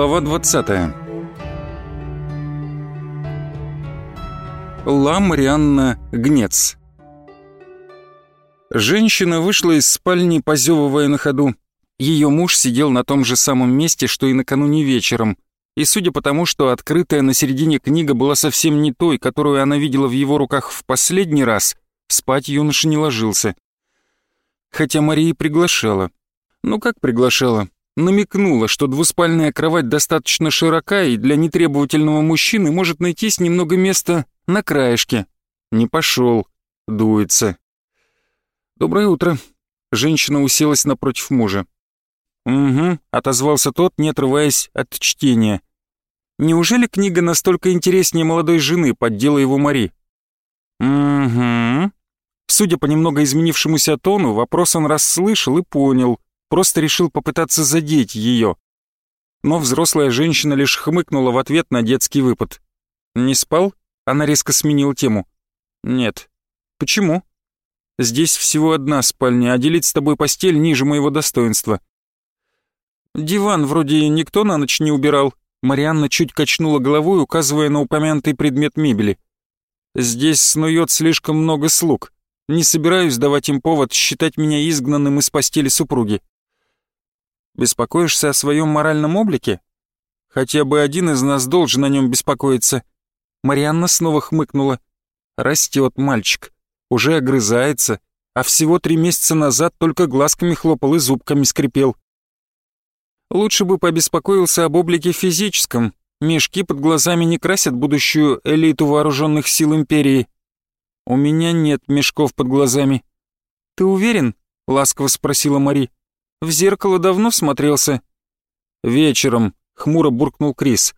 Глава 20 Ла Марианна Гнец Женщина вышла из спальни, позевывая на ходу. Ее муж сидел на том же самом месте, что и накануне вечером. И судя по тому, что открытая на середине книга была совсем не той, которую она видела в его руках в последний раз, спать юноша не ложился. Хотя Мария приглашала. Ну как приглашала? Намекнула, что двуспальная кровать достаточно широка и для нетребовательного мужчины может найтись немного места на краешке. Не пошел, дуется. «Доброе утро». Женщина уселась напротив мужа. «Угу», — отозвался тот, не отрываясь от чтения. «Неужели книга настолько интереснее молодой жены?» — поддела его Мари. «Угу». Судя по немного изменившемуся тону, вопрос он расслышал и понял — просто решил попытаться задеть ее. Но взрослая женщина лишь хмыкнула в ответ на детский выпад. «Не спал?» Она резко сменила тему. «Нет». «Почему?» «Здесь всего одна спальня, а делить с тобой постель ниже моего достоинства». «Диван вроде никто на ночь не убирал». Марианна чуть качнула головой, указывая на упомянутый предмет мебели. «Здесь снует слишком много слуг. Не собираюсь давать им повод считать меня изгнанным из постели супруги. Беспокоишься о своем моральном облике? Хотя бы один из нас должен о нем беспокоиться. Марианна снова хмыкнула. Растет мальчик, уже огрызается, а всего три месяца назад только глазками хлопал и зубками скрипел. Лучше бы побеспокоился об облике физическом. Мешки под глазами не красят будущую элиту вооруженных сил Империи. У меня нет мешков под глазами. Ты уверен? Ласково спросила Мари. В зеркало давно смотрелся?» «Вечером», — хмуро буркнул Крис.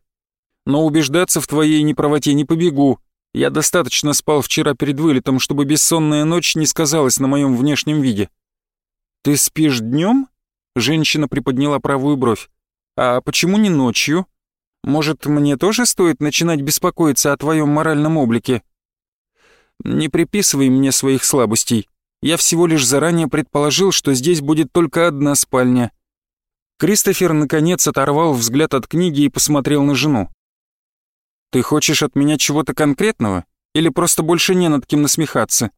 «Но убеждаться в твоей неправоте не побегу. Я достаточно спал вчера перед вылетом, чтобы бессонная ночь не сказалась на моем внешнем виде». «Ты спишь днем?» — женщина приподняла правую бровь. «А почему не ночью? Может, мне тоже стоит начинать беспокоиться о твоем моральном облике?» «Не приписывай мне своих слабостей. Я всего лишь заранее предположил, что здесь будет только одна спальня. Кристофер, наконец, оторвал взгляд от книги и посмотрел на жену. «Ты хочешь от меня чего-то конкретного? Или просто больше не над кем насмехаться?»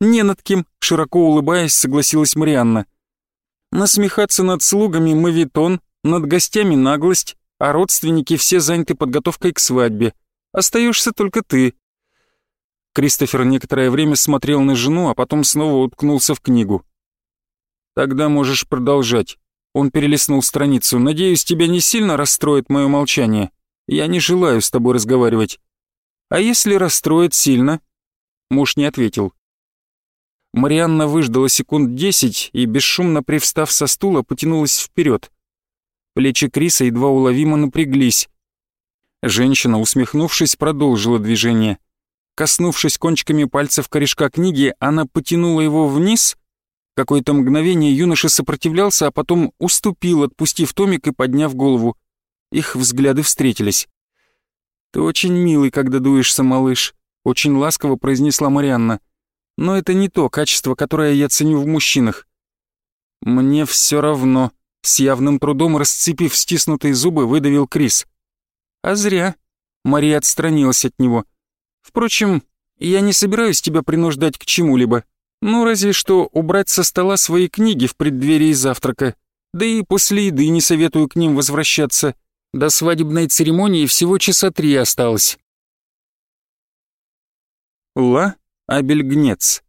«Не над кем», — широко улыбаясь, согласилась Марианна. «Насмехаться над слугами мавитон, над гостями наглость, а родственники все заняты подготовкой к свадьбе. Остаешься только ты, Кристофер некоторое время смотрел на жену, а потом снова уткнулся в книгу. «Тогда можешь продолжать». Он перелистнул страницу. «Надеюсь, тебя не сильно расстроит мое молчание. Я не желаю с тобой разговаривать». «А если расстроит сильно?» Муж не ответил. Марианна выждала секунд десять и, бесшумно привстав со стула, потянулась вперед. Плечи Криса едва уловимо напряглись. Женщина, усмехнувшись, продолжила движение. Коснувшись кончиками пальцев корешка книги, она потянула его вниз. Какое-то мгновение юноша сопротивлялся, а потом уступил, отпустив томик и подняв голову. Их взгляды встретились. «Ты очень милый, когда дуешься, малыш», — очень ласково произнесла Марианна. «Но это не то качество, которое я ценю в мужчинах». «Мне все равно», — с явным трудом расцепив стиснутые зубы, выдавил Крис. «А зря». Мария отстранилась от него. Впрочем, я не собираюсь тебя принуждать к чему-либо. Ну, разве что убрать со стола свои книги в преддверии завтрака. Да и после еды не советую к ним возвращаться. До свадебной церемонии всего часа три осталось. Ла Абельгнец.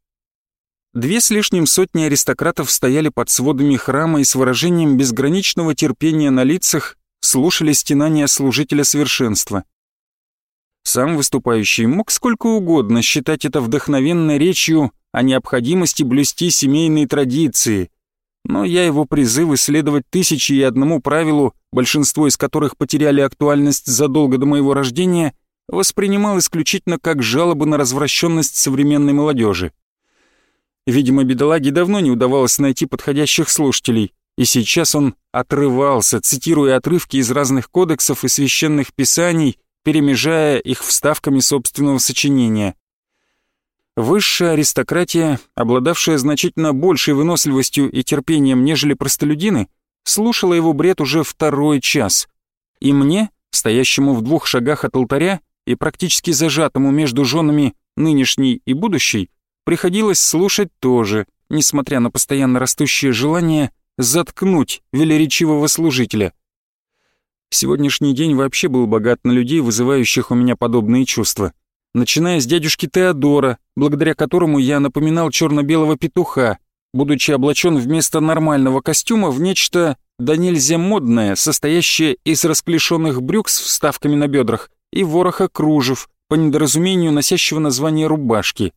Две с лишним сотни аристократов стояли под сводами храма и с выражением безграничного терпения на лицах слушали стенания служителя совершенства. Сам выступающий мог сколько угодно считать это вдохновенной речью о необходимости блюсти семейные традиции, но я его призывы следовать тысячи и одному правилу, большинство из которых потеряли актуальность задолго до моего рождения, воспринимал исключительно как жалобы на развращенность современной молодежи. Видимо, бедолаге давно не удавалось найти подходящих слушателей, и сейчас он отрывался, цитируя отрывки из разных кодексов и священных писаний, перемежая их вставками собственного сочинения. Высшая аристократия, обладавшая значительно большей выносливостью и терпением, нежели простолюдины, слушала его бред уже второй час, И мне, стоящему в двух шагах от алтаря и практически зажатому между женами нынешней и будущей, приходилось слушать тоже, несмотря на постоянно растущее желание заткнуть велеречивого служителя. Сегодняшний день вообще был богат на людей, вызывающих у меня подобные чувства. Начиная с дядюшки Теодора, благодаря которому я напоминал черно-белого петуха, будучи облачен вместо нормального костюма в нечто да нельзя модное, состоящее из расклешенных брюк с вставками на бедрах и вороха кружев, по недоразумению носящего название рубашки.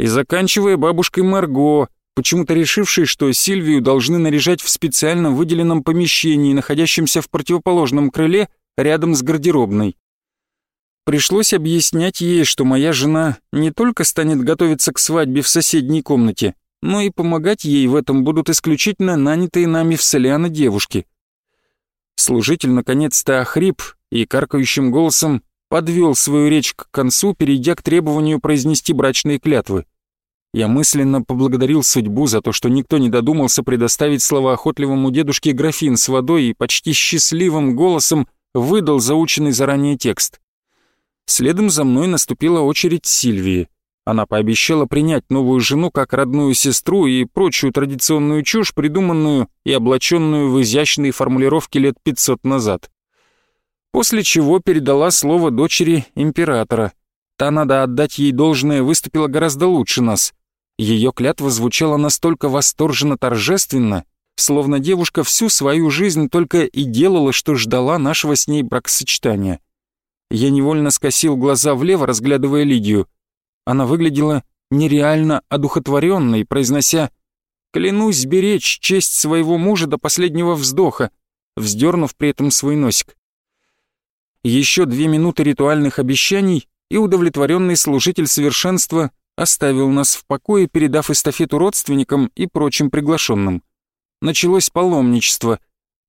И заканчивая бабушкой Марго, почему-то решившей, что Сильвию должны наряжать в специально выделенном помещении, находящемся в противоположном крыле, рядом с гардеробной. Пришлось объяснять ей, что моя жена не только станет готовиться к свадьбе в соседней комнате, но и помогать ей в этом будут исключительно нанятые нами в Соляна девушки. Служитель наконец-то охрип и каркающим голосом подвел свою речь к концу, перейдя к требованию произнести брачные клятвы. Я мысленно поблагодарил судьбу за то, что никто не додумался предоставить словоохотливому дедушке графин с водой и почти счастливым голосом выдал заученный заранее текст. Следом за мной наступила очередь Сильвии. Она пообещала принять новую жену как родную сестру и прочую традиционную чушь, придуманную и облаченную в изящные формулировки лет 500 назад. После чего передала слово дочери императора. Та, надо отдать ей должное, выступила гораздо лучше нас. Ее клятва звучала настолько восторженно торжественно, словно девушка всю свою жизнь только и делала, что ждала нашего с ней бракосочетания. Я невольно скосил глаза влево, разглядывая Лидию — она выглядела нереально одухотворенной, произнося «Клянусь беречь честь своего мужа до последнего вздоха», вздернув при этом свой носик. Еще две минуты ритуальных обещаний, и удовлетворенный служитель совершенства оставил нас в покое, передав эстафету родственникам и прочим приглашенным. Началось паломничество.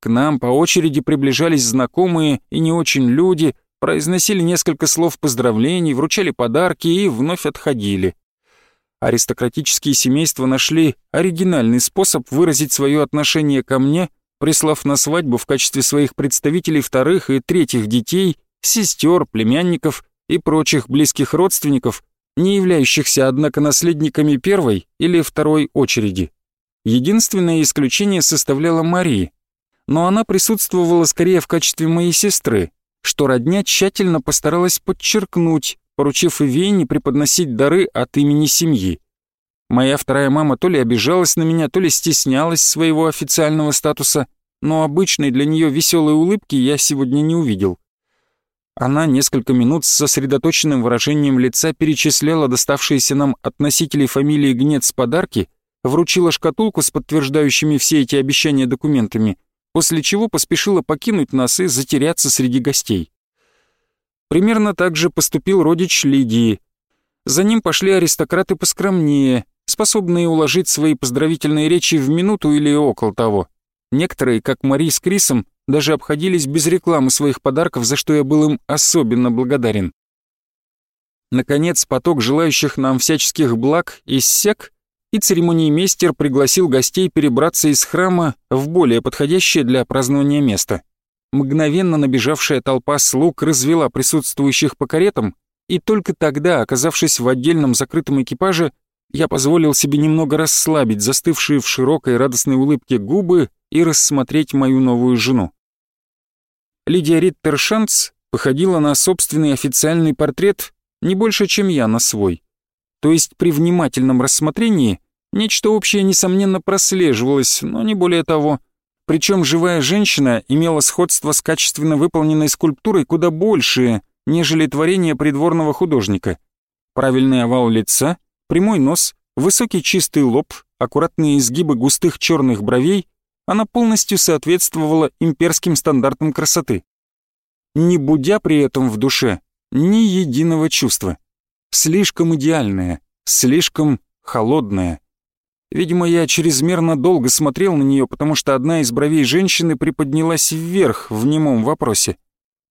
К нам по очереди приближались знакомые и не очень люди — произносили несколько слов поздравлений, вручали подарки и вновь отходили. Аристократические семейства нашли оригинальный способ выразить свое отношение ко мне, прислав на свадьбу в качестве своих представителей вторых и третьих детей, сестер, племянников и прочих близких родственников, не являющихся, однако, наследниками первой или второй очереди. Единственное исключение составляла Мария, но она присутствовала скорее в качестве моей сестры, что родня тщательно постаралась подчеркнуть, поручив Ивейне преподносить дары от имени семьи. Моя вторая мама то ли обижалась на меня, то ли стеснялась своего официального статуса, но обычной для нее веселой улыбки я сегодня не увидел. Она несколько минут с сосредоточенным выражением лица перечисляла доставшиеся нам от носителей фамилии Гнец подарки, вручила шкатулку с подтверждающими все эти обещания документами — после чего поспешила покинуть нас и затеряться среди гостей. Примерно так же поступил родич Лидии. За ним пошли аристократы поскромнее, способные уложить свои поздравительные речи в минуту или около того. Некоторые, как Мари с Крисом, даже обходились без рекламы своих подарков, за что я был им особенно благодарен. Наконец, поток желающих нам всяческих благ иссяк, и церемониймейстер пригласил гостей перебраться из храма в более подходящее для празднования место. Мгновенно набежавшая толпа слуг развела присутствующих по каретам, и только тогда, оказавшись в отдельном закрытом экипаже, я позволил себе немного расслабить застывшие в широкой радостной улыбке губы и рассмотреть мою новую жену. Лидия Риттершанц походила на собственный официальный портрет не больше, чем я на свой — то есть при внимательном рассмотрении нечто общее, несомненно, прослеживалось, но не более того. Причем живая женщина имела сходство с качественно выполненной скульптурой куда большее, нежели творение придворного художника. Правильный овал лица, прямой нос, высокий чистый лоб, аккуратные изгибы густых черных бровей, она полностью соответствовала имперским стандартам красоты. Не будя при этом в душе ни единого чувства. Слишком идеальная, слишком холодная. Видимо, я чрезмерно долго смотрел на нее, потому что одна из бровей женщины приподнялась вверх в немом вопросе.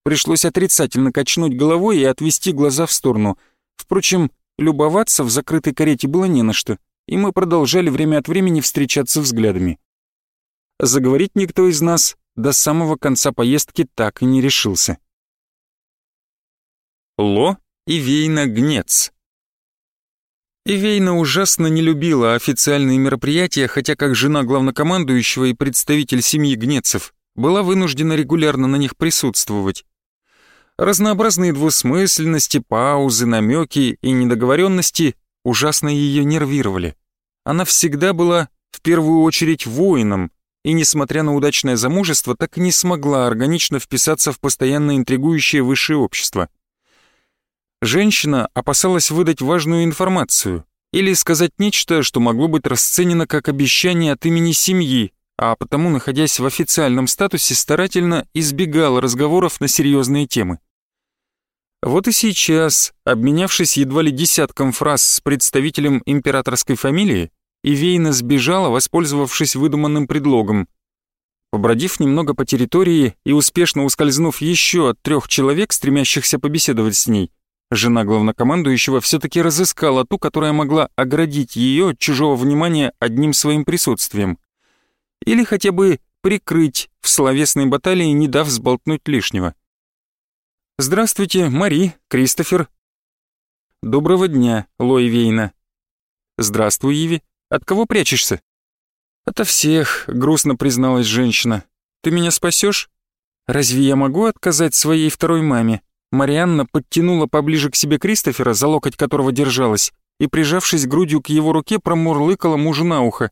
Пришлось отрицательно качнуть головой и отвести глаза в сторону. Впрочем, любоваться в закрытой карете было не на что, и мы продолжали время от времени встречаться взглядами. Заговорить никто из нас до самого конца поездки так и не решился. Ло и Вейна Гнец Ивейна ужасно не любила официальные мероприятия, хотя как жена главнокомандующего и представитель семьи Гнецев была вынуждена регулярно на них присутствовать. Разнообразные двусмысленности, паузы, намеки и недоговоренности ужасно ее нервировали. Она всегда была в первую очередь воином, и, несмотря на удачное замужество, так и не смогла органично вписаться в постоянно интригующее высшее общество. Женщина опасалась выдать важную информацию или сказать нечто, что могло быть расценено как обещание от имени семьи, а потому, находясь в официальном статусе, старательно избегала разговоров на серьезные темы. Вот и сейчас, обменявшись едва ли десятком фраз с представителем императорской фамилии, Ивейна сбежала, воспользовавшись выдуманным предлогом. Побродив немного по территории и успешно ускользнув еще от трех человек, стремящихся побеседовать с ней, Жена главнокомандующего все-таки разыскала ту, которая могла оградить ее от чужого внимания одним своим присутствием. Или хотя бы прикрыть в словесной баталии, не дав сболтнуть лишнего. «Здравствуйте, Мари, Кристофер». «Доброго дня, Лой Вейна». «Здравствуй, Иви. От кого прячешься?» «Ото всех», — грустно призналась женщина. «Ты меня спасешь? Разве я могу отказать своей второй маме?» Марианна подтянула поближе к себе Кристофера, за локоть которого держалась, и, прижавшись грудью к его руке, промурлыкала мужу на ухо.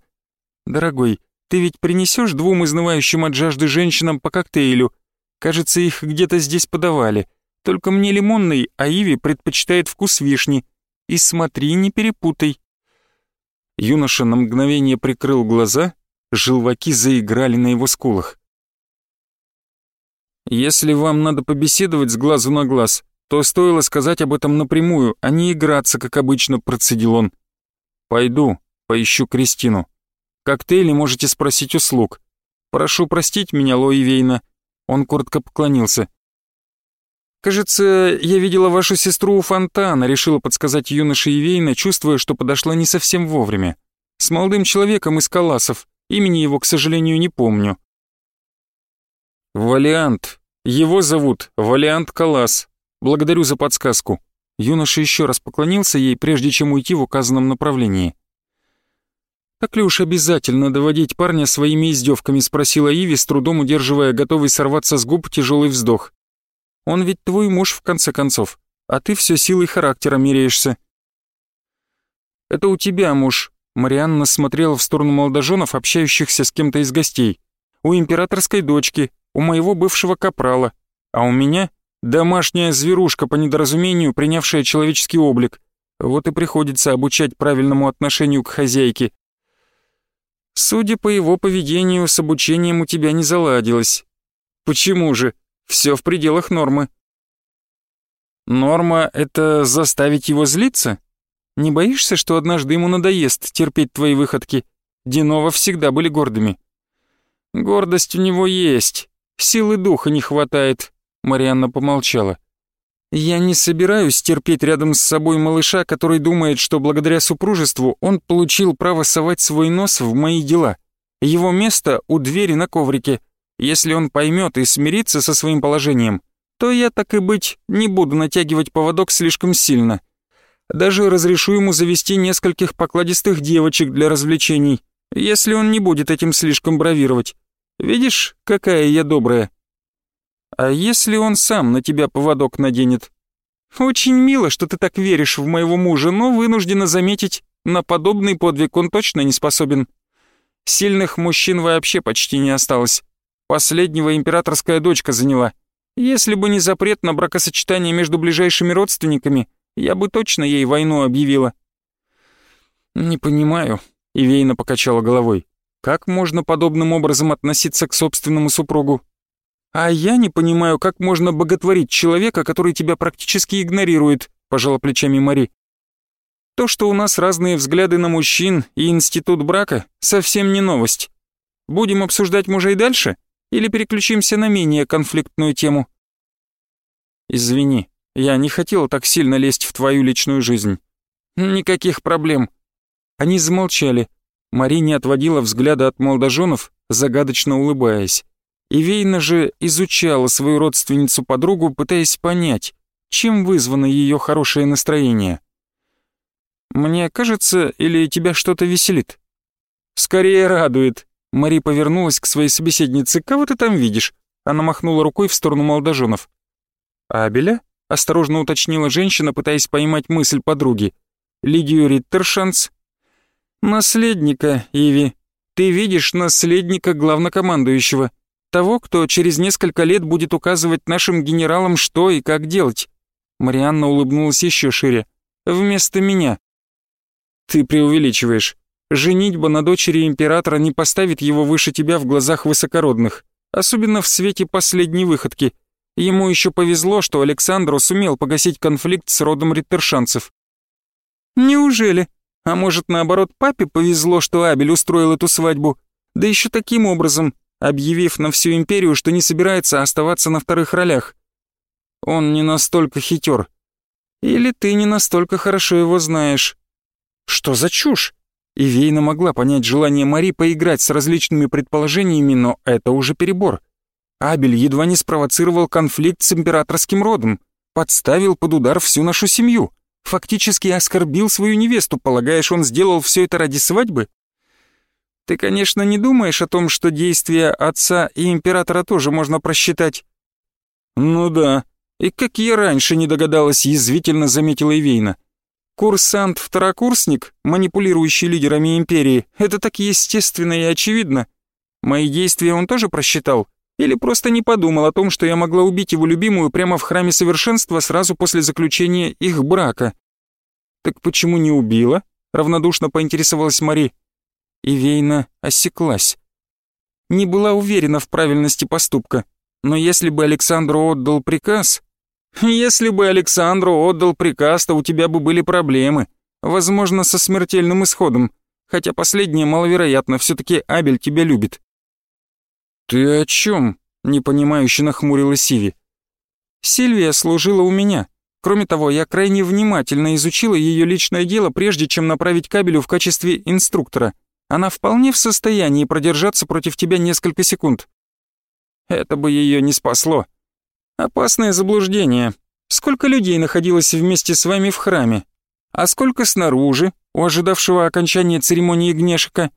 «Дорогой, ты ведь принесешь двум изнывающим от жажды женщинам по коктейлю? Кажется, их где-то здесь подавали. Только мне лимонный, а Иви предпочитает вкус вишни. И смотри, не перепутай». Юноша на мгновение прикрыл глаза, желваки заиграли на его скулах. Если вам надо побеседовать с глазу на глаз, то стоило сказать об этом напрямую, а не играться, как обычно, процедил он. Пойду, поищу Кристину. Коктейли можете спросить у слуг. Прошу простить меня, Лои Вейна. Он коротко поклонился. «Кажется, я видела вашу сестру у фонтана», — решила подсказать юноше Ивейна, чувствуя, что подошла не совсем вовремя. «С молодым человеком из Каласов. Имени его, к сожалению, не помню». «Валиант. Его зовут Валиант Калас. Благодарю за подсказку». Юноша еще раз поклонился ей, прежде чем уйти в указанном направлении. «Так ли уж обязательно доводить парня своими издевками?» — спросила Иви, с трудом удерживая готовый сорваться с губ тяжелый вздох. «Он ведь твой муж, в конце концов, а ты все силой характера меряешься». «Это у тебя муж», — Марианна смотрела в сторону молодоженов, общающихся с кем-то из гостей. «У императорской дочки, у моего бывшего капрала, а у меня домашняя зверушка по недоразумению, принявшая человеческий облик. Вот и приходится обучать правильному отношению к хозяйке. Судя по его поведению, с обучением у тебя не заладилось. Почему же? Все в пределах нормы. Норма — это заставить его злиться? Не боишься, что однажды ему надоест терпеть твои выходки? Динова всегда были гордыми. Гордость у него есть, Силы духа не хватает», — Марианна помолчала. «Я не собираюсь терпеть рядом с собой малыша, который думает, что благодаря супружеству он получил право совать свой нос в мои дела. Его место у двери на коврике. Если он поймет и смирится со своим положением, то я, так и быть, не буду натягивать поводок слишком сильно. Даже разрешу ему завести нескольких покладистых девочек для развлечений, если он не будет этим слишком бравировать. Видишь, какая я добрая? А если он сам на тебя поводок наденет? Очень мило, что ты так веришь в моего мужа, но вынуждена заметить, на подобный подвиг он точно не способен. Сильных мужчин вообще почти не осталось. Последнего императорская дочка заняла. Если бы не запрет на бракосочетание между ближайшими родственниками, я бы точно ей войну объявила. «Не понимаю», — Ивейна покачала головой. Как можно подобным образом относиться к собственному супругу? А я не понимаю, как можно боготворить человека, который тебя практически игнорирует, пожала плечами Мари. То, что у нас разные взгляды на мужчин и институт брака, совсем не новость. Будем обсуждать мужей дальше или переключимся на менее конфликтную тему? Извини, я не хотел так сильно лезть в твою личную жизнь. Никаких проблем. Они замолчали, Мари не отводила взгляда от молодоженов, загадочно улыбаясь. Ивейна же изучала свою родственницу-подругу, пытаясь понять, чем вызвано ее хорошее настроение. «Мне кажется, или тебя что-то веселит?» «Скорее радует», — Мари повернулась к своей собеседнице. «Кого ты там видишь?» Она махнула рукой в сторону молодоженов. «Абеля?» — осторожно уточнила женщина, пытаясь поймать мысль подруги. «Лидию Риттершанс?» «Наследника, Иви. Ты видишь наследника главнокомандующего. Того, кто через несколько лет будет указывать нашим генералам, что и как делать». Марианна улыбнулась еще шире. «Вместо меня». «Ты преувеличиваешь. Женитьба на дочери императора не поставит его выше тебя в глазах высокородных, особенно в свете последней выходки. Ему еще повезло, что Александру сумел погасить конфликт с родом риттершанцев. Неужели? А может, наоборот, папе повезло, что Абель устроил эту свадьбу? Да еще таким образом, объявив на всю империю, что не собирается оставаться на вторых ролях. Он не настолько хитер. Или ты не настолько хорошо его знаешь. Что за чушь? Ивейна могла понять желание Мари поиграть с различными предположениями, но это уже перебор. Абель едва не спровоцировал конфликт с императорским родом, подставил под удар всю нашу семью, фактически оскорбил свою невесту, полагаешь, он сделал все это ради свадьбы? Ты, конечно, не думаешь о том, что действия отца и императора тоже можно просчитать? Ну да, и как я раньше не догадалась, язвительно заметила Ивейна. Курсант-второкурсник, манипулирующий лидерами империи, это так естественно и очевидно. Мои действия он тоже просчитал? Или просто не подумал о том, что я могла убить его любимую прямо в храме совершенства сразу после заключения их брака? Так почему не убила? Равнодушно поинтересовалась Мари. И Вейна осеклась. Не была уверена в правильности поступка, но если бы Александру отдал приказ... Если бы Александру отдал приказ, то у тебя бы были проблемы, возможно, со смертельным исходом, хотя последнее маловероятно, все таки Абель тебя любит. «Ты о чем?» — непонимающе нахмурилась Сиви. «Сильвия служила у меня. Кроме того, я крайне внимательно изучила ее личное дело, прежде чем направить кабелю в качестве инструктора. Она вполне в состоянии продержаться против тебя несколько секунд». «Это бы ее не спасло. Опасное заблуждение. Сколько людей находилось вместе с вами в храме? А сколько снаружи, у ожидавшего окончания церемонии Гнешика?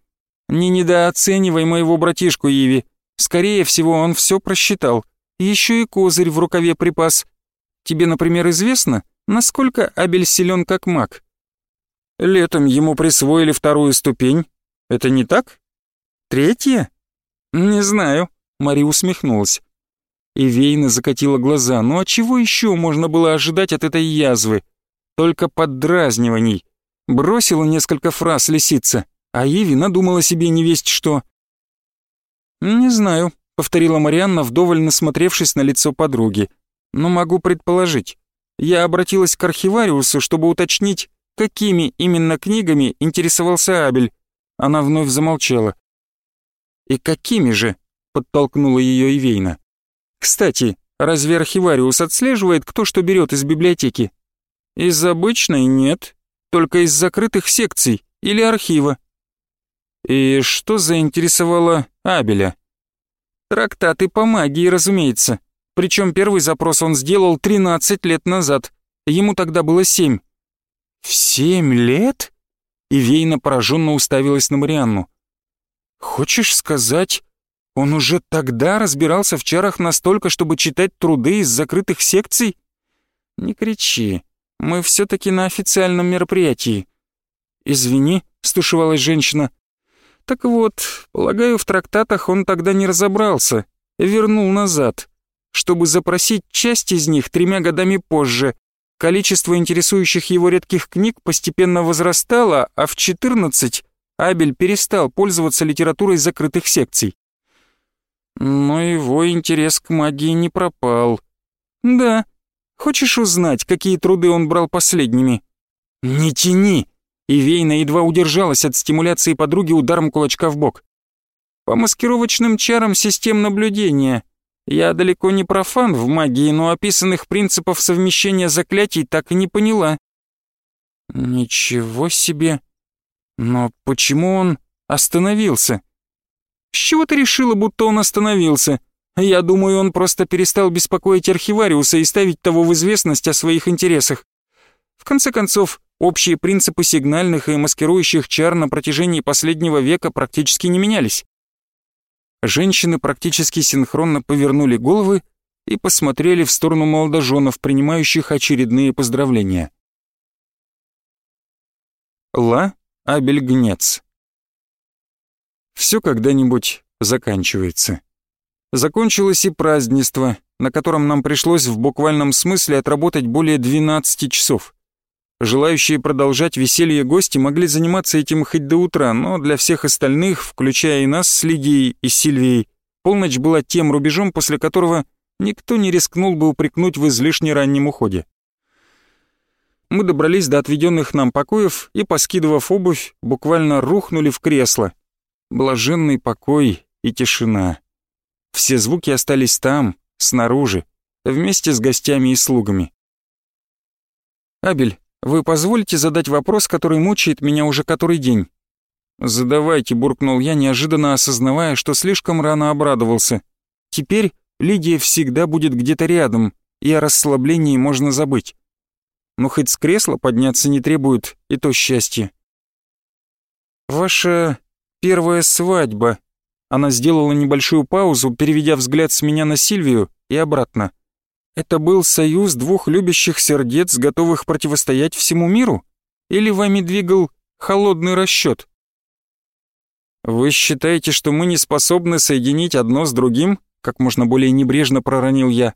Не недооценивай моего братишку Иви. Скорее всего, он все просчитал. Еще и козырь в рукаве припас. Тебе, например, известно, насколько Абель силен как маг? Летом ему присвоили вторую ступень. Это не так? Третья? Не знаю. Мари усмехнулась. И Вейна закатила глаза. Ну а чего еще можно было ожидать от этой язвы? Только поддразниваний. Бросила несколько фраз лисица, а Иви надумала себе невесть что. «Не знаю», — повторила Марианна, вдоволь насмотревшись на лицо подруги. «Но могу предположить. Я обратилась к архивариусу, чтобы уточнить, какими именно книгами интересовался Абель». Она вновь замолчала. «И какими же?» — подтолкнула ее Ивейна. «Кстати, разве архивариус отслеживает, кто что берет из библиотеки?» «Из обычной нет, только из закрытых секций или архива. И что заинтересовало Абеля? Трактаты по магии, разумеется. Причем первый запрос он сделал 13 лет назад. Ему тогда было 7. В 7 лет? Вейна пораженно уставилась на Марианну. Хочешь сказать, он уже тогда разбирался в чарах настолько, чтобы читать труды из закрытых секций? Не кричи, мы все-таки на официальном мероприятии. Извини, стушевалась женщина, так вот, полагаю, в трактатах он тогда не разобрался, вернул назад, чтобы запросить часть из них тремя годами позже. Количество интересующих его редких книг постепенно возрастало, а в 14 Абель перестал пользоваться литературой закрытых секций. Но его интерес к магии не пропал. Да, хочешь узнать, какие труды он брал последними? Не тяни, и Вейна едва удержалась от стимуляции подруги ударом кулачка в бок. По маскировочным чарам систем наблюдения. Я далеко не профан в магии, но описанных принципов совмещения заклятий так и не поняла. Ничего себе. Но почему он остановился? С чего ты решила, будто он остановился? Я думаю, он просто перестал беспокоить архивариуса и ставить того в известность о своих интересах. В конце концов, общие принципы сигнальных и маскирующих чар на протяжении последнего века практически не менялись. Женщины практически синхронно повернули головы и посмотрели в сторону молодоженов, принимающих очередные поздравления. Ла Абельгнец Все когда-нибудь заканчивается. Закончилось и празднество, на котором нам пришлось в буквальном смысле отработать более 12 часов. Желающие продолжать веселье гости могли заниматься этим хоть до утра, но для всех остальных, включая и нас с Лидией и Сильвией, полночь была тем рубежом, после которого никто не рискнул бы упрекнуть в излишне раннем уходе. Мы добрались до отведенных нам покоев и, поскидывав обувь, буквально рухнули в кресло. Блаженный покой и тишина. Все звуки остались там, снаружи, вместе с гостями и слугами. «Абель, вы позволите задать вопрос, который мучает меня уже который день?» «Задавайте», — буркнул я, неожиданно осознавая, что слишком рано обрадовался. «Теперь Лидия всегда будет где-то рядом, и о расслаблении можно забыть. Но хоть с кресла подняться не требует, и то счастье». «Ваша первая свадьба», она сделала небольшую паузу, переведя взгляд с меня на Сильвию и обратно. Это был союз двух любящих сердец, готовых противостоять всему миру? Или вами двигал холодный расчет? Вы считаете, что мы не способны соединить одно с другим? Как можно более небрежно проронил я.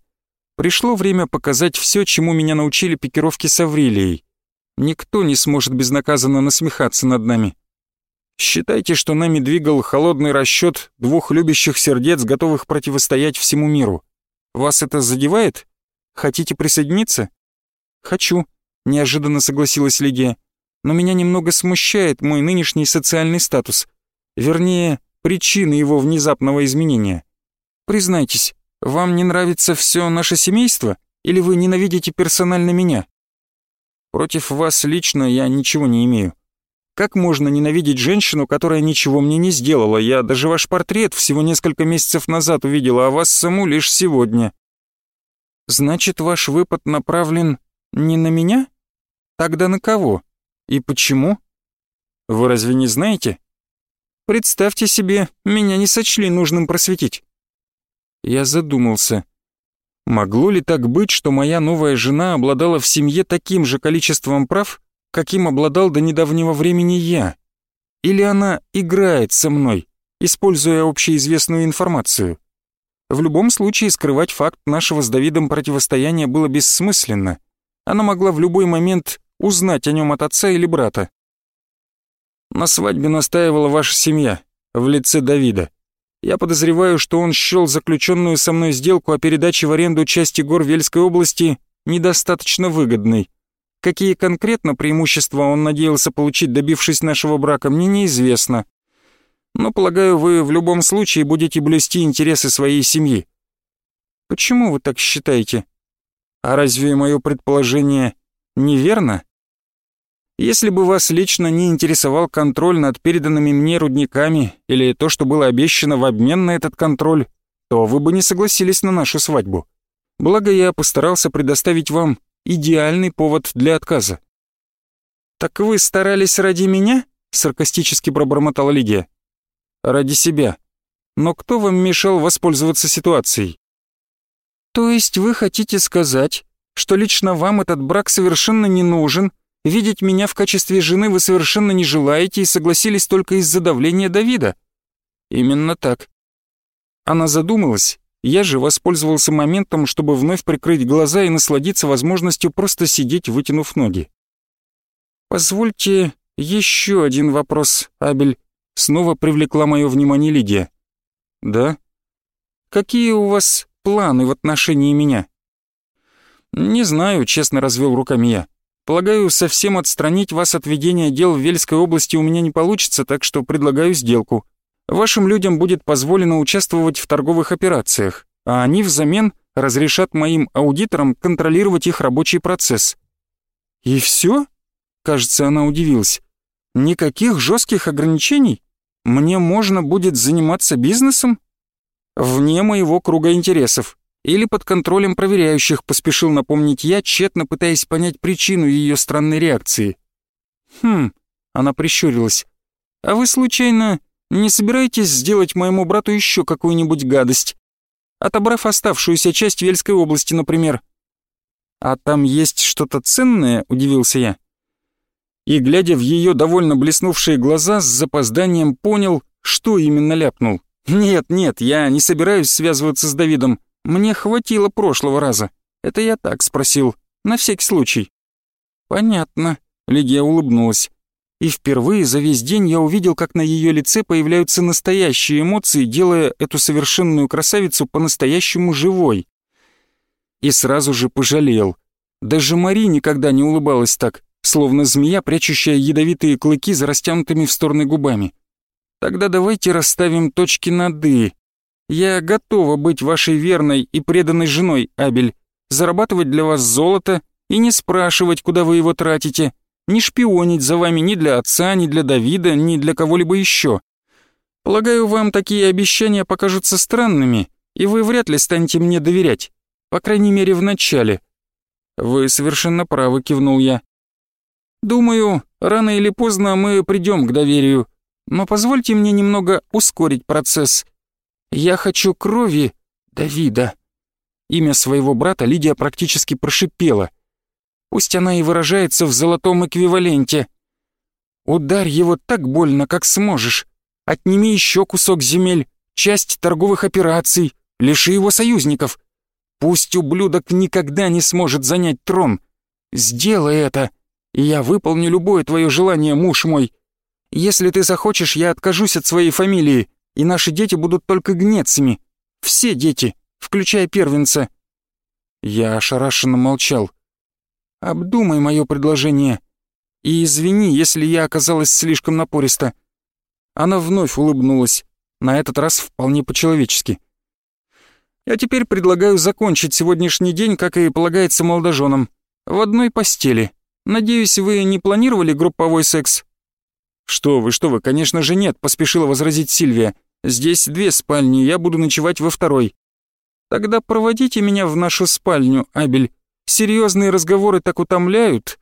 Пришло время показать все, чему меня научили пикировки с Аврилией. Никто не сможет безнаказанно насмехаться над нами. Считайте, что нами двигал холодный расчет двух любящих сердец, готовых противостоять всему миру. Вас это задевает? Хотите присоединиться? Хочу, неожиданно согласилась Лидия. Но меня немного смущает мой нынешний социальный статус. Вернее, причины его внезапного изменения. Признайтесь, вам не нравится все наше семейство? Или вы ненавидите персонально меня? Против вас лично я ничего не имею. Как можно ненавидеть женщину, которая ничего мне не сделала? Я даже ваш портрет всего несколько месяцев назад увидела, а вас саму лишь сегодня. Значит, ваш выпад направлен не на меня? Тогда на кого? И почему? Вы разве не знаете? Представьте себе, меня не сочли нужным просветить. Я задумался. Могло ли так быть, что моя новая жена обладала в семье таким же количеством прав, каким обладал до недавнего времени я? Или она играет со мной, используя общеизвестную информацию? В любом случае скрывать факт нашего с Давидом противостояния было бессмысленно. Она могла в любой момент узнать о нем от отца или брата. На свадьбе настаивала ваша семья, в лице Давида. Я подозреваю, что он счел заключенную со мной сделку о передаче в аренду части гор Вельской области недостаточно выгодной. Какие конкретно преимущества он надеялся получить, добившись нашего брака, мне неизвестно. Но, полагаю, вы в любом случае будете блюсти интересы своей семьи. Почему вы так считаете? А разве мое предположение неверно? Если бы вас лично не интересовал контроль над переданными мне рудниками или то, что было обещано в обмен на этот контроль, то вы бы не согласились на нашу свадьбу. Благо я постарался предоставить вам идеальный повод для отказа. «Так вы старались ради меня?» — саркастически пробормотала Лидия. «Ради себя. Но кто вам мешал воспользоваться ситуацией?» «То есть вы хотите сказать, что лично вам этот брак совершенно не нужен, видеть меня в качестве жены вы совершенно не желаете и согласились только из-за давления Давида?» «Именно так». Она задумалась, я же воспользовался моментом, чтобы вновь прикрыть глаза и насладиться возможностью просто сидеть, вытянув ноги. «Позвольте еще один вопрос, Абель», — снова привлекла мое внимание Лидия. «Да? Какие у вас планы в отношении меня?» «Не знаю», — честно развел руками я. «Полагаю, совсем отстранить вас от ведения дел в Вельской области у меня не получится, так что предлагаю сделку. Вашим людям будет позволено участвовать в торговых операциях, а они взамен разрешат моим аудиторам контролировать их рабочий процесс. И все? Кажется, она удивилась. Никаких жестких ограничений? Мне можно будет заниматься бизнесом? Вне моего круга интересов. Или под контролем проверяющих, поспешил напомнить я, тщетно пытаясь понять причину ее странной реакции. «Хм», — она прищурилась. «А вы, случайно, не собираетесь сделать моему брату еще какую-нибудь гадость? Отобрав оставшуюся часть Вельской области, например». «А там есть что-то ценное?» — удивился я. И, глядя в ее довольно блеснувшие глаза, с запозданием понял, что именно ляпнул. «Нет, нет, я не собираюсь связываться с Давидом. Мне хватило прошлого раза. Это я так спросил, на всякий случай». «Понятно», — Лидия улыбнулась. И впервые за весь день я увидел, как на ее лице появляются настоящие эмоции, делая эту совершенную красавицу по-настоящему живой. И сразу же пожалел. Даже Мари никогда не улыбалась так, словно змея, прячущая ядовитые клыки за растянутыми в стороны губами. Тогда давайте расставим точки над «и». Я готова быть вашей верной и преданной женой, Абель, зарабатывать для вас золото и не спрашивать, куда вы его тратите, не шпионить за вами ни для отца, ни для Давида, ни для кого-либо еще. Полагаю, вам такие обещания покажутся странными, и вы вряд ли станете мне доверять, по крайней мере, в начале». «Вы совершенно правы», — кивнул я. «Думаю, рано или поздно мы придем к доверию, но позвольте мне немного ускорить процесс. Я хочу крови Давида». Имя своего брата Лидия практически прошипела — Пусть она и выражается в золотом эквиваленте. Ударь его так больно, как сможешь. Отними еще кусок земель, часть торговых операций, лиши его союзников. Пусть ублюдок никогда не сможет занять трон. Сделай это, и я выполню любое твое желание, муж мой. Если ты захочешь, я откажусь от своей фамилии, и наши дети будут только гнецами. Все дети, включая первенца». Я ошарашенно молчал. Обдумай мое предложение. И извини, если я оказалась слишком напориста». Она вновь улыбнулась, на этот раз вполне по-человечески. «Я теперь предлагаю закончить сегодняшний день, как и полагается молодоженам, в одной постели. Надеюсь, вы не планировали групповой секс?» «Что вы, что вы, конечно же нет», — поспешила возразить Сильвия. «Здесь две спальни, я буду ночевать во второй». «Тогда проводите меня в нашу спальню, Абель. Серьезные разговоры так утомляют».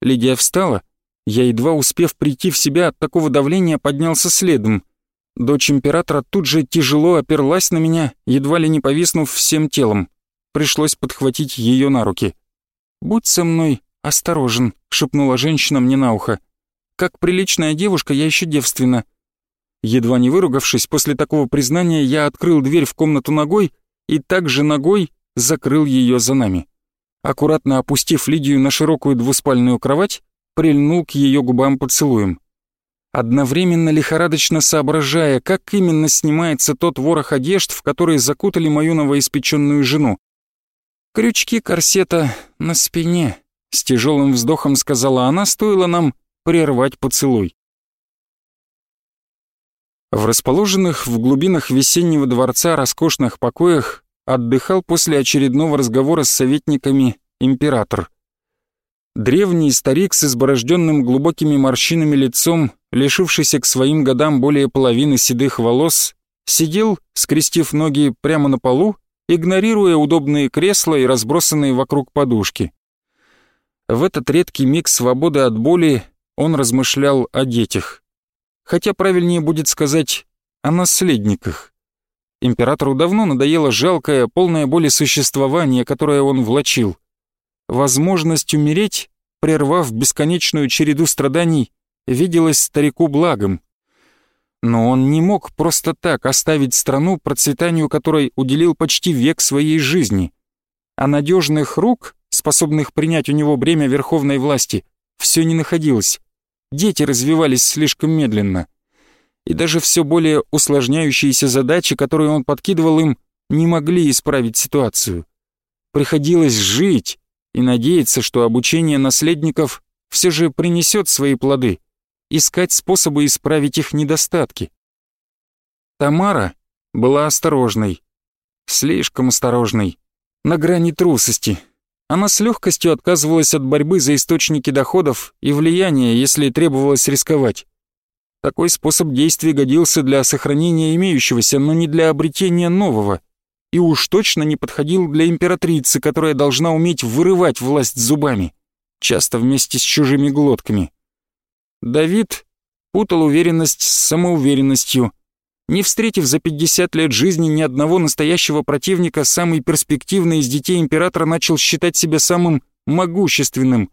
Лидия встала. Я, едва успев прийти в себя от такого давления, поднялся следом. Дочь императора тут же тяжело оперлась на меня, едва ли не повиснув всем телом. Пришлось подхватить ее на руки. «Будь со мной осторожен», — шепнула женщина мне на ухо. «Как приличная девушка, я еще девственна». Едва не выругавшись, после такого признания я открыл дверь в комнату ногой и также ногой закрыл ее за нами аккуратно опустив Лидию на широкую двуспальную кровать, прильнул к ее губам поцелуем. Одновременно лихорадочно соображая, как именно снимается тот ворох одежд, в который закутали мою новоиспеченную жену. «Крючки корсета на спине», — с тяжелым вздохом сказала она, стоило нам прервать поцелуй. В расположенных в глубинах весеннего дворца роскошных покоях отдыхал после очередного разговора с советниками император. Древний старик с изборожденным глубокими морщинами лицом, лишившийся к своим годам более половины седых волос, сидел, скрестив ноги прямо на полу, игнорируя удобные кресла и разбросанные вокруг подушки. В этот редкий миг свободы от боли он размышлял о детях. Хотя правильнее будет сказать о наследниках. Императору давно надоело жалкое, полное боли существование, которое он влачил. Возможность умереть, прервав бесконечную череду страданий, виделась старику благом. Но он не мог просто так оставить страну, процветанию которой уделил почти век своей жизни. А надежных рук, способных принять у него бремя верховной власти, все не находилось. Дети развивались слишком медленно и даже все более усложняющиеся задачи, которые он подкидывал им, не могли исправить ситуацию. Приходилось жить и надеяться, что обучение наследников все же принесет свои плоды, искать способы исправить их недостатки. Тамара была осторожной, слишком осторожной, на грани трусости. Она с легкостью отказывалась от борьбы за источники доходов и влияния, если требовалось рисковать. Такой способ действий годился для сохранения имеющегося, но не для обретения нового. И уж точно не подходил для императрицы, которая должна уметь вырывать власть зубами, часто вместе с чужими глотками. Давид путал уверенность с самоуверенностью. Не встретив за 50 лет жизни ни одного настоящего противника, самый перспективный из детей императора начал считать себя самым могущественным.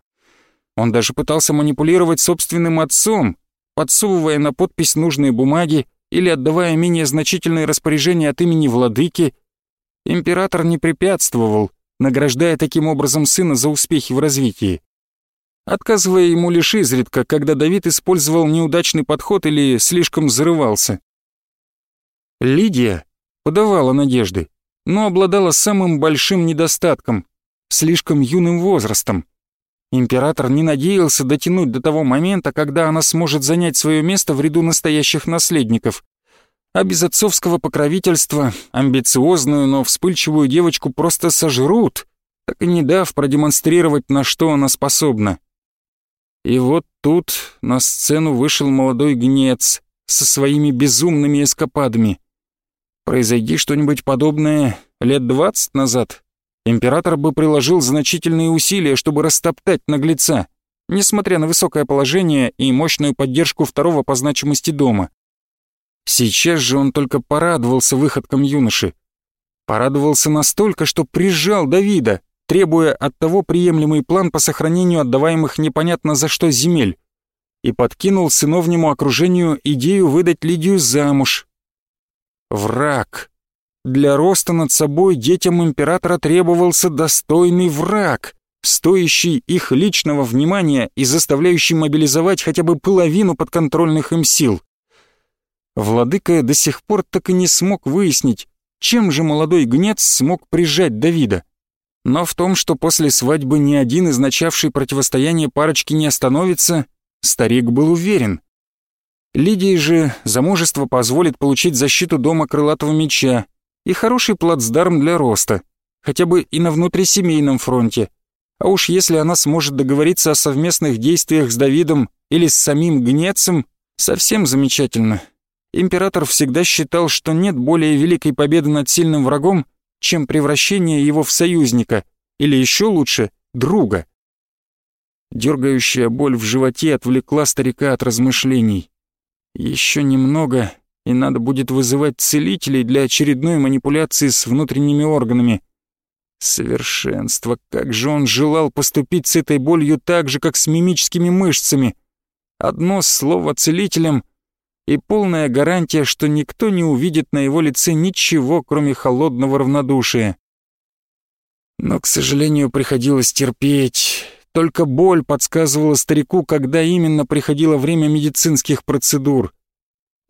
Он даже пытался манипулировать собственным отцом, подсовывая на подпись нужные бумаги или отдавая менее значительные распоряжения от имени владыки. Император не препятствовал, награждая таким образом сына за успехи в развитии отказывая ему лишь изредка, когда Давид использовал неудачный подход или слишком взрывался. Лидия подавала надежды, но обладала самым большим недостатком — слишком юным возрастом. Император не надеялся дотянуть до того момента, когда она сможет занять свое место в ряду настоящих наследников. А без отцовского покровительства амбициозную, но вспыльчивую девочку просто сожрут, так и не дав продемонстрировать, на что она способна. И вот тут на сцену вышел молодой гнец со своими безумными эскападами. Произойди что-нибудь подобное лет двадцать назад, император бы приложил значительные усилия, чтобы растоптать наглеца, несмотря на высокое положение и мощную поддержку второго по значимости дома. Сейчас же он только порадовался выходкам юноши. Порадовался настолько, что прижал Давида, требуя от того приемлемый план по сохранению отдаваемых непонятно за что земель, и подкинул сыновнему окружению идею выдать Лидию замуж. Враг. Для роста над собой детям императора требовался достойный враг, стоящий их личного внимания и заставляющий мобилизовать хотя бы половину подконтрольных им сил. Владыка до сих пор так и не смог выяснить, чем же молодой гнец смог прижать Давида. Но в том, что после свадьбы ни один из начавшей противостояние парочки не остановится, старик был уверен. Лидии же замужество позволит получить защиту дома крылатого меча и хороший плацдарм для роста, хотя бы и на внутрисемейном фронте. А уж если она сможет договориться о совместных действиях с Давидом или с самим Гнецем, совсем замечательно. Император всегда считал, что нет более великой победы над сильным врагом, чем превращение его в союзника, или еще лучше, друга. Дергающая боль в животе отвлекла старика от размышлений. Еще немного, и надо будет вызывать целителей для очередной манипуляции с внутренними органами. Совершенство, как же он желал поступить с этой болью так же, как с мимическими мышцами. Одно слово целителям, и полная гарантия, что никто не увидит на его лице ничего, кроме холодного равнодушия. Но, к сожалению, приходилось терпеть. Только боль подсказывала старику, когда именно приходило время медицинских процедур.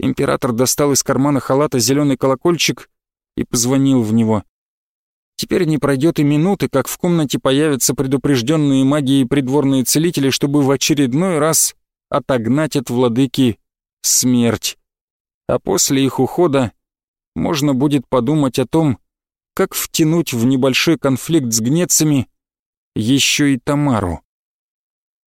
Император достал из кармана халата зеленый колокольчик и позвонил в него. Теперь не пройдет и минуты, как в комнате появятся предупрежденные магией придворные целители, чтобы в очередной раз отогнать от владыки смерть. А после их ухода можно будет подумать о том, как втянуть в небольшой конфликт с гнецами еще и Тамару.